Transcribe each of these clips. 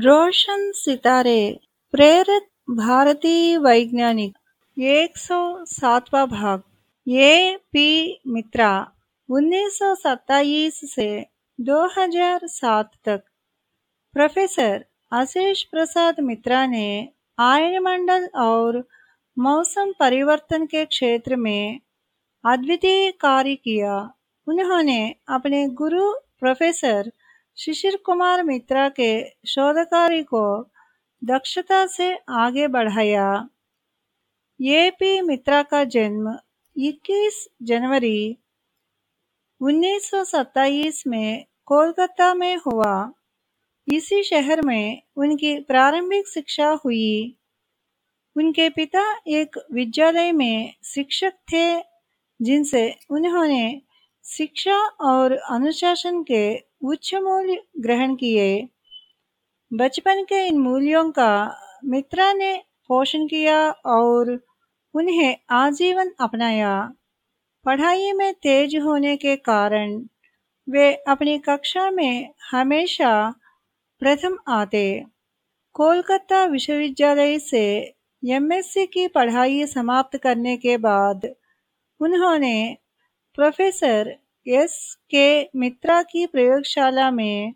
रोशन सितारे, प्रेरित भारतीय वैज्ञानिक 107वां भाग। ए पी मित्रा 1927 से 2007 तक। प्रोफेसर आशीष प्रसाद मित्रा ने आयनमंडल और मौसम परिवर्तन के क्षेत्र में अद्वितीय कार्य किया। उन्होंने अपने गुरु प्रोफेसर शिशिर कुमार मित्रा के शोध कार्य को दक्षता से आगे बढ़ाया। ये पी मित्रा का जन्म 21 जनवरी 1927 में कोलकाता में हुआ। इसी शहर में उनकी प्रारंभिक शिक्षा हुई। उनके पिता एक विद्यालय में शिक्षक थे, जिनसे उन्होंने शिक्षा और अनुशासन के उच्च मूल्य ग्रहण किए। बचपन के इन मूल्यों का मित्रा ने पोषण किया और उन्हें आजीवन अपनाया। पढ़ाई में तेज होने के कारण वे अपनी कक्षा में हमेशा प्रथम आते। कोलकाता विश्वविद्यालय से एमएससी की पढ़ाई समाप्त करने के बाद उन्होंने प्रोफेसर एस के मित्रा की प्रयोगशाला में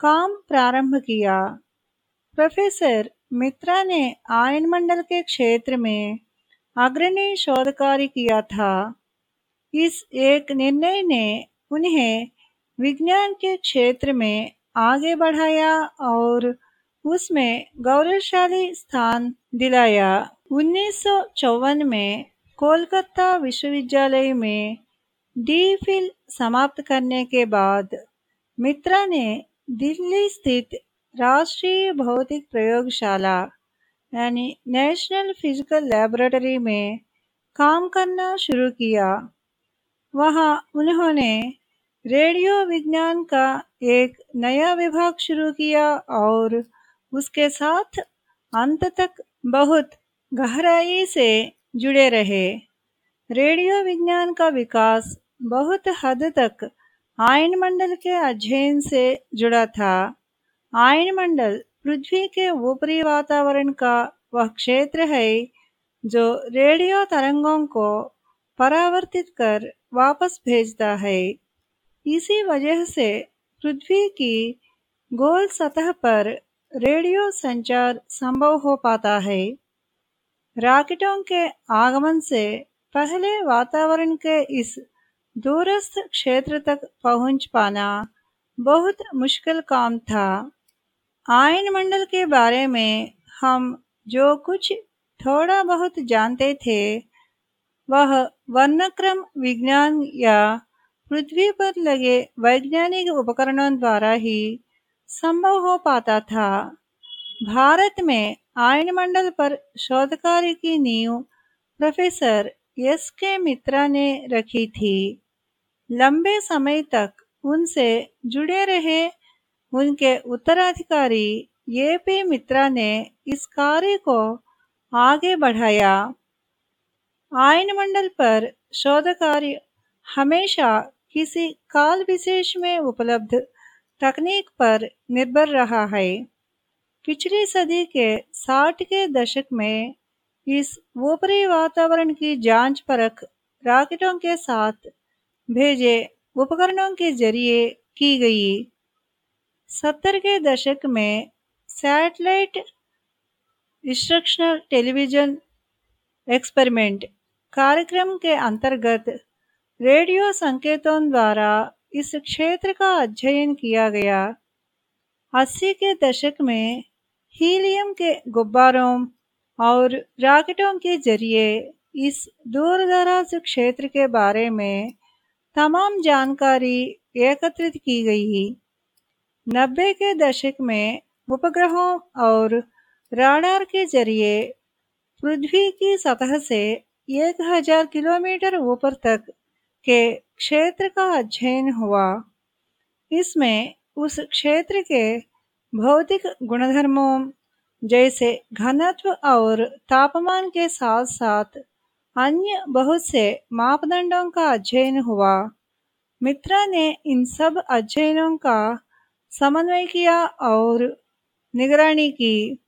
काम प्रारंभ किया। प्रोफेसर मित्रा ने आयन मंडल के क्षेत्र में अग्रणी शोध कार्य किया था। इस एक निर्णय ने उन्हें विज्ञान के क्षेत्र में आगे बढ़ाया और उसमें गौरवशाली स्थान दिलाया। उन्नीस सौ चौवन में कोलकाता विश्वविद्यालय में डी फिल समाप्त करने के बाद मित्रा ने दिल्ली स्थित राष्ट्रीय भौतिक प्रयोगशाला, यानी नेशनल फ़िज़िकल लेबोरेटरी में काम करना शुरू किया। वहाँ उन्होंने रेडियो विज्ञान का एक नया विभाग शुरू किया और उसके साथ अंत तक बहुत गहराई से जुड़े रहे। रेडियो विज्ञान का विकास बहुत हद तक आयन मंडल के अध्ययन से जुड़ा था। आयन मंडल पृथ्वी के ऊपरी वातावरण का वह क्षेत्र है जो रेडियो तरंगों को परावर्तित कर वापस भेजता है। इसी वजह से पृथ्वी की गोल सतह पर रेडियो संचार संभव हो पाता है। रॉकेटों के आगमन से पहले वातावरण के इस दूरस्थ क्षेत्र तक पहुँच पाना बहुत मुश्किल काम था। आयन मंडल के बारे में हम जो कुछ थोड़ा बहुत जानते थे, वह वर्णक्रम विज्ञान या पृथ्वी पर लगे वैज्ञानिक उपकरणों द्वारा ही संभव हो पाता था। भारत में आयन मंडल पर शोध कार्य की नींव प्रोफेसर एस के मित्रा ने रखी थी। लंबे समय तक उनसे जुड़े रहे। उनके उत्तराधिकारी ये पी मित्रा ने इस कार्य को आगे बढ़ाया। आयन मंडल पर शोध कार्य हमेशा किसी काल विशेष में उपलब्ध तकनीक पर निर्भर रहा है। पिछली सदी के 60 के दशक में इस ऊपरी वातावरण की जाँच परख रॉकेटों के साथ भेजे उपकरणों के ज़रिए की गई। सत्तर के दशक में सैटेलाइट इंस्ट्रक्शनल टेलीविज़न एक्सपेरिमेंट कार्यक्रम के अंतर्गत रेडियो संकेतों द्वारा इस क्षेत्र का अध्ययन किया गया। अस्सी के दशक में हीलियम के गुब्बारों और रॉकेटों के ज़रिए इस दूर दराज क्षेत्र के बारे में तमाम जानकारी एकत्रित की गई नब्बे के दशक में उपग्रहों और राडार के ज़रिए पृथ्वी की सतह से एक हज़ार किलोमीटर ऊपर तक के क्षेत्र का अध्ययन हुआ। इसमें उस क्षेत्र के भौतिक गुणधर्मों जैसे घनत्व और तापमान के साथ साथ अन्य बहुत से मापदंडों का अध्ययन हुआ। मित्रा ने इन सब अध्ययनों का समन्वय किया और निगरानी की।